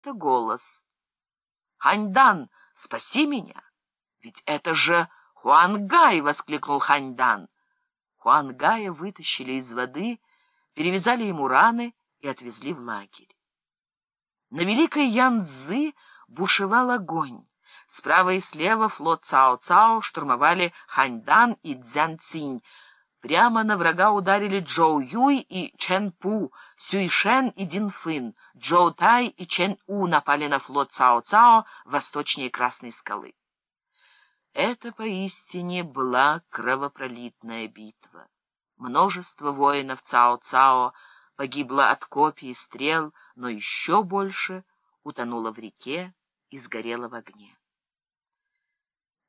будто голос. «Ханьдан, спаси меня! Ведь это же Хуангай!» — воскликнул Ханьдан. Хуангая вытащили из воды, перевязали ему раны и отвезли в лагерь. На Великой Янцзы бушевал огонь. Справа и слева флот Цао-Цао штурмовали Ханьдан и Цзянцинь. Прямо на врага ударили Джоу Юй и Чен Пу, Сюйшен и Дин Фын. Джоу Тай и Чен У напали на флот Цао-Цао восточнее Красной скалы. Это поистине была кровопролитная битва. Множество воинов Цао-Цао погибло от копий и стрел, но еще больше утонуло в реке и сгорело в огне.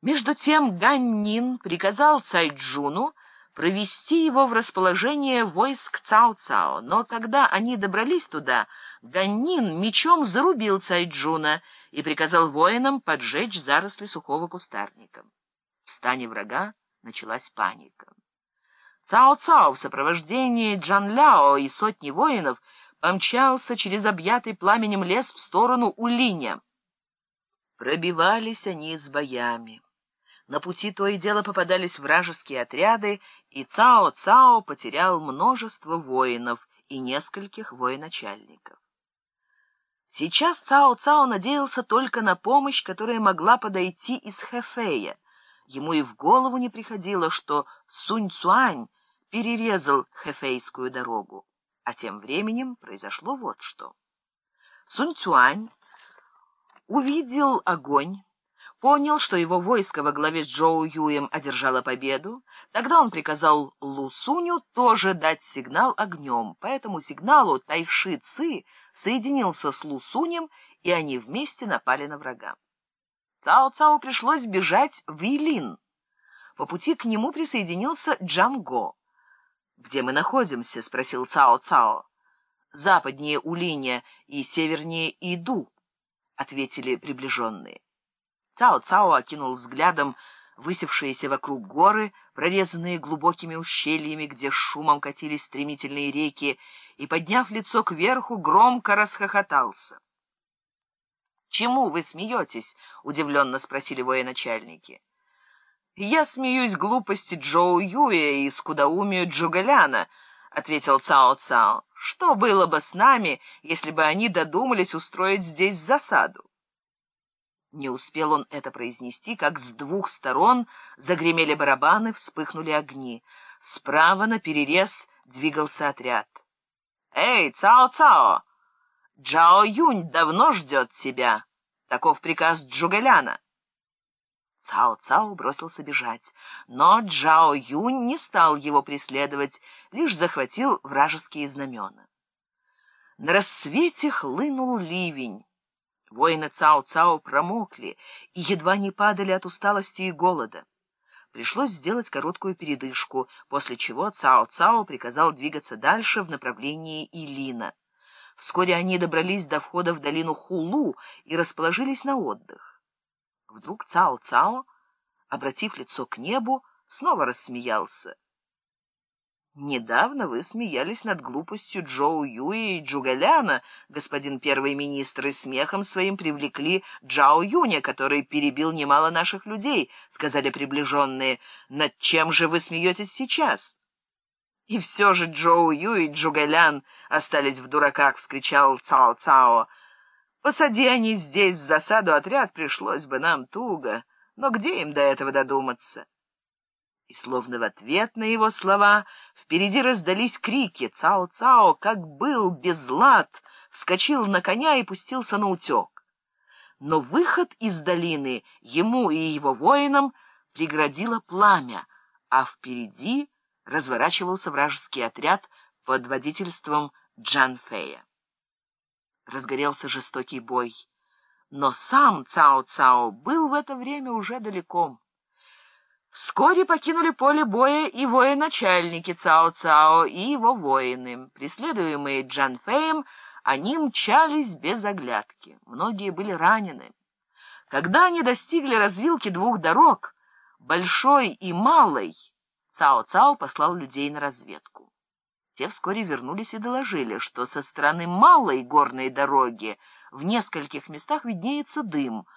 Между тем Ганнин приказал Цайджуну провести его в расположение войск Цао-Цао, но когда они добрались туда, Ганнин мечом зарубил Цайджуна и приказал воинам поджечь заросли сухого кустарника. В стане врага началась паника. Цао-Цао в сопровождении Джан-Ляо и сотни воинов помчался через объятый пламенем лес в сторону Улиня. Пробивались они с боями. На пути то и дело попадались вражеские отряды, и Цао-Цао потерял множество воинов и нескольких военачальников. Сейчас Цао-Цао надеялся только на помощь, которая могла подойти из Хэфэя. Ему и в голову не приходило, что Сунь-Цуань перерезал Хэфэйскую дорогу. А тем временем произошло вот что. Сунь-Цуань увидел огонь, понял, что его войско во главе с Джоу Юем одержало победу, тогда он приказал Лу Суню тоже дать сигнал огнем. По этому сигналу Тайши Ци соединился с Лу Сунем, и они вместе напали на врага. Цао-Цао пришлось бежать в Илин. По пути к нему присоединился Джанго. «Где мы находимся?» — спросил Цао-Цао. «Западнее Улиня и севернее Иду», — ответили приближенные. Цао-Цао окинул взглядом высевшиеся вокруг горы, прорезанные глубокими ущельями, где шумом катились стремительные реки, и, подняв лицо кверху, громко расхохотался. «Чему вы смеетесь?» — удивленно спросили военачальники. «Я смеюсь глупости Джоу Юя и скудоумию Джугаляна», — ответил Цао-Цао. «Что было бы с нами, если бы они додумались устроить здесь засаду?» Не успел он это произнести, как с двух сторон загремели барабаны, вспыхнули огни. Справа на перерез двигался отряд. «Эй, Цао-Цао! Джао Юнь давно ждет тебя!» Таков приказ Джугаляна. Цао-Цао бросился бежать, но Джао Юнь не стал его преследовать, лишь захватил вражеские знамена. На рассвете хлынул ливень. Воины Цао-Цао промокли и едва не падали от усталости и голода. Пришлось сделать короткую передышку, после чего Цао-Цао приказал двигаться дальше в направлении Илина. Вскоре они добрались до входа в долину Хулу и расположились на отдых. Вдруг Цао-Цао, обратив лицо к небу, снова рассмеялся. Недавно вы смеялись над глупостью Джоу Юи и Джугаляна, господин первый министр, и смехом своим привлекли Джао Юня, который перебил немало наших людей, сказали приближенные. Над чем же вы смеетесь сейчас? И все же Джоу Юй и Джугалян остались в дураках, вскричал Цао Цао. Посади они здесь в засаду отряд, пришлось бы нам туго. Но где им до этого додуматься? И словно в ответ на его слова впереди раздались крики. Цао-Цао, как был без лад, вскочил на коня и пустился на утек. Но выход из долины ему и его воинам преградило пламя, а впереди разворачивался вражеский отряд под водительством Джан Фея. Разгорелся жестокий бой, но сам Цао-Цао был в это время уже далеко. Вскоре покинули поле боя и военачальники Цао-Цао и его воины. Преследуемые Джан Феем, они мчались без оглядки. Многие были ранены. Когда они достигли развилки двух дорог, большой и малой, Цао-Цао послал людей на разведку. Те вскоре вернулись и доложили, что со стороны малой горной дороги В нескольких местах виднеется дым —